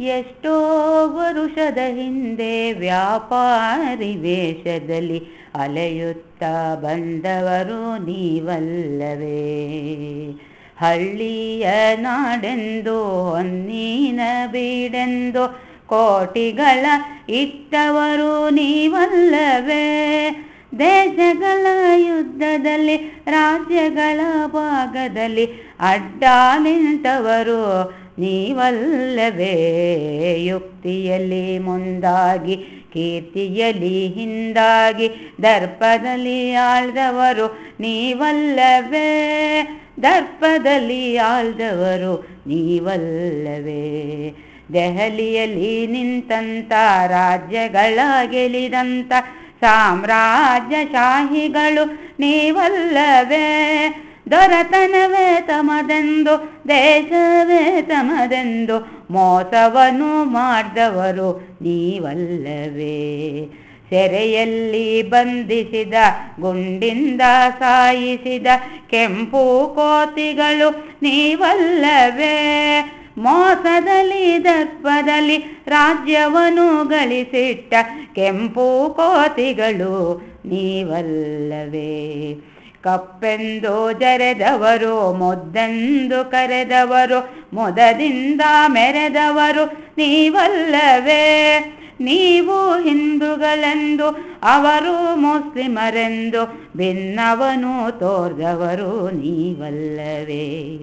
ಎಷ್ಟೋ ವರುಷದ ಹಿಂದೆ ವ್ಯಾಪಾರಿ ವೇಷದಲ್ಲಿ ಅಲೆಯುತ್ತ ಬಂದವರು ನೀವಲ್ಲವೇ. ಹಳ್ಳಿಯ ನಾಡೆಂದೋ, ಹೊನ್ನಿನ ಬೀಡೆಂದು, ಕೋಟಿಗಳ ಇಟ್ಟವರು ನೀವಲ್ಲವೇ. ದೇಶಗಳ ಯುದ್ಧದಲ್ಲಿ, ರಾಜ್ಯಗಳ ಭಾಗದಲ್ಲಿ ಅಡ್ಡ ನಿಂತವರು. ನೀವಲ್ಲವೇ ಯುಕ್ತಿಯಲ್ಲಿ ಮುಂದಾಗಿ, ಕೀರ್ತಿಯಲ್ಲಿ ಹಿಂದಾಗಿ, ದರ್ಪದಲ್ಲಿ ಆಳ್ದವರು. ನೀವಲ್ಲವೇ ದರ್ಪದಲ್ಲಿ ಆಳ್ದವರು. ನೀವಲ್ಲವೇ ದೆಹಲಿಯಲ್ಲಿ ನಿಂತಂತ ರಾಜ್ಯಗಳ ಗೆಲಿದಂತ ಸಾಮ್ರಾಜ್ಯಶಾಹಿಗಳು ನೀವಲ್ಲವೇ? ದೊರತನವೇ ತಮದೆಂದು, ದೇಶವೇ ತಮದೆಂದು, ಮೋಸವನ್ನು ಮಾಡಿದವರು ನೀವಲ್ಲವೇ? ಸೆರೆಯಲ್ಲಿ ಬಂಧಿಸಿದ, ಗುಂಡಿಂದ ಸಾಯಿಸಿದ ಕೆಂಪು ಕೋತಿಗಳು ನೀವಲ್ಲವೇ? ಮೋಸದಲ್ಲಿ ದರ್ಪದಲ್ಲಿ ರಾಜ್ಯವನ್ನು ಗಳಿಸಿಟ್ಟ ಕೆಂಪು ಕೋತಿಗಳು ನೀವಲ್ಲವೇ. ಕಪ್ಪೆಂದು ಜರೆದವರು, ಮೊದ್ದೆಂದು ಕರೆದವರು, ಮೊದದಿಂದ ಮೆರೆದವರು ನೀವಲ್ಲವೇ. ನೀವು ಹಿಂದೂಗಳೆಂದು, ಅವರು ಮುಸ್ಲಿಮರೆಂದು, ಭಿನ್ನವನು ತೋರ್ದವರು ನೀವಲ್ಲವೇ.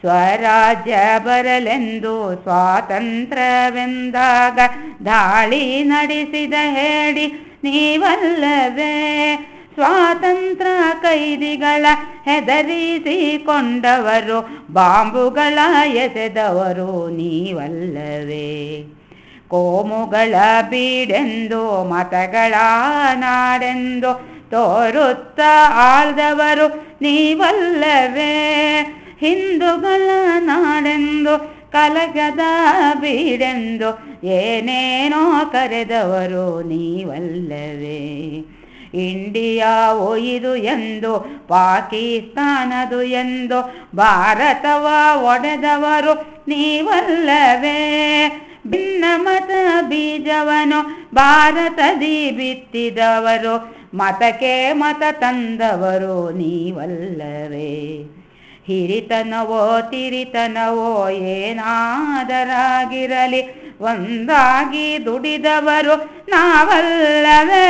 ಸ್ವರಾಜ್ಯ ಬರಲೆಂದು ಸ್ವಾತಂತ್ರ್ಯವೆಂದಾಗ ದಾಳಿ ನಡೆಸಿದ ಹೇಳಿ ನೀವಲ್ಲವೇ? ಸ್ವಾತಂತ್ರ್ಯ ಕೈದಿಗಳ ಹೆದರಿಸಿಕೊಂಡವರು, ಬಾಂಬುಗಳ ಎಸೆದವರು ನೀವಲ್ಲವೇ? ಕೋಮುಗಳ ಬೀಡೆಂದು, ಮತಗಳ ನಾಡೆಂದು ತೋರುತ್ತ ಆಳ್ದವರು ನೀವಲ್ಲವೇ? ಹಿಂದೂಗಳ ನಾಡೆಂದು ಕಲಗದ ಬೀಡೆಂದು, ಏನೇನೋ ಕರೆದವರು ನೀವಲ್ಲವೇ? ಇಂಡಿಯಾ ಒಯ್ದು ಎಂದು, ಪಾಕಿಸ್ತಾನದು ಎಂದು, ಭಾರತವ ಒಡೆದವರು ನೀವಲ್ಲವೇ? ಭಿನ್ನ ಮತ ಬೀಜವನು ಭಾರತದಿ ಬಿತ್ತಿದವರು, ಮತಕ್ಕೆ ಮತ ತಂದವರು ನೀವಲ್ಲವೇ? ಹಿರಿತನವೋ ತಿರಿತನವೋ ಏನಾದರಾಗಿರಲಿ, ಒಂದಾಗಿ ದುಡಿದವರು ನಾವಲ್ಲವೇ.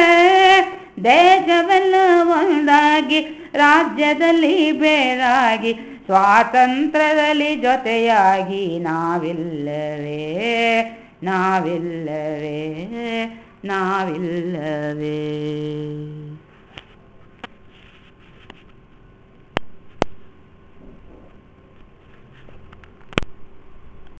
ದೇಶವೆಲ್ಲ ಒಂದಾಗಿ, ರಾಜ್ಯದಲ್ಲಿ ಬೇರಾಗಿ, ಸ್ವಾತಂತ್ರ್ಯದಲ್ಲಿ ಜೊತೆಯಾಗಿ ನಾವಿಲ್ಲವೇ ನಾವಿಲ್ಲವೇ ನಾವಿಲ್ಲವೇ.